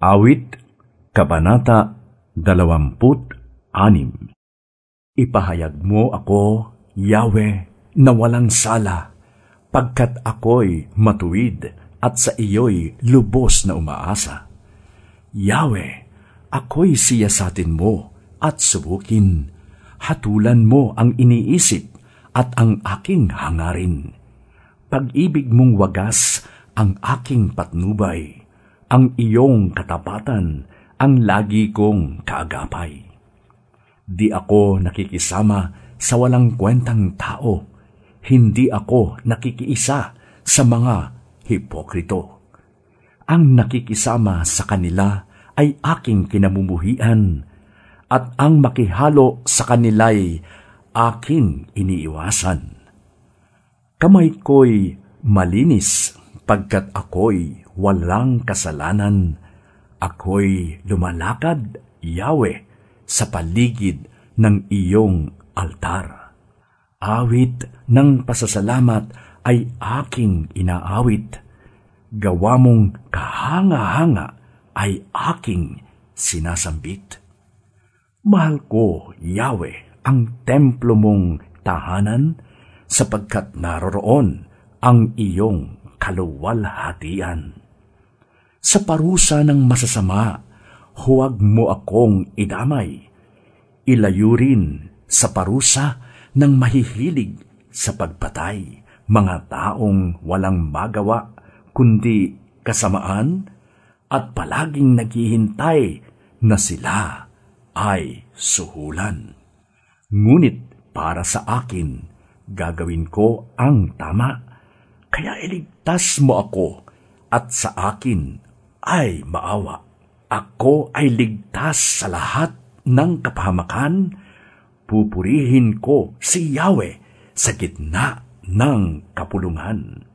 Awit, Kabanata 26 Ipahayag mo ako, Yahweh, na walang sala, pagkat ako'y matuwid at sa iyo'y lubos na umaasa. Yahweh, ako'y siyasatin mo at subukin. Hatulan mo ang iniisip at ang aking hangarin. Pag-ibig mong wagas ang aking patnubay ang iyong katapatan ang lagi kong kaagapay. Di ako nakikisama sa walang kwentang tao. Hindi ako nakikiisa sa mga hipokrito. Ang nakikisama sa kanila ay aking kinamumuhian at ang makihalo sa kanila'y aking iniiwasan. Kamay ko'y malinis pagkat ako'y walang kasalanan. Ako'y lumalakad, Yahweh, sa paligid ng iyong altar. Awit ng pasasalamat ay aking inaawit. Gawa mong kahanga-hanga ay aking sinasambit. Mahal ko, Yahweh, ang templo mong tahanan sapagkat naroroon ang iyong kaluwalhatian. Sa parusa ng masasama, huwag mo akong idamay. Ilayo rin sa parusa ng mahihilig sa pagpatay, mga taong walang magawa, kundi kasamaan, at palaging naghihintay na sila ay suhulan. Ngunit para sa akin, gagawin ko ang tama kaya iligtas mo ako at sa akin ay maawa. Ako ay ligtas sa lahat ng kapahamakan. Pupurihin ko si Yahweh sa gitna ng kapulungan.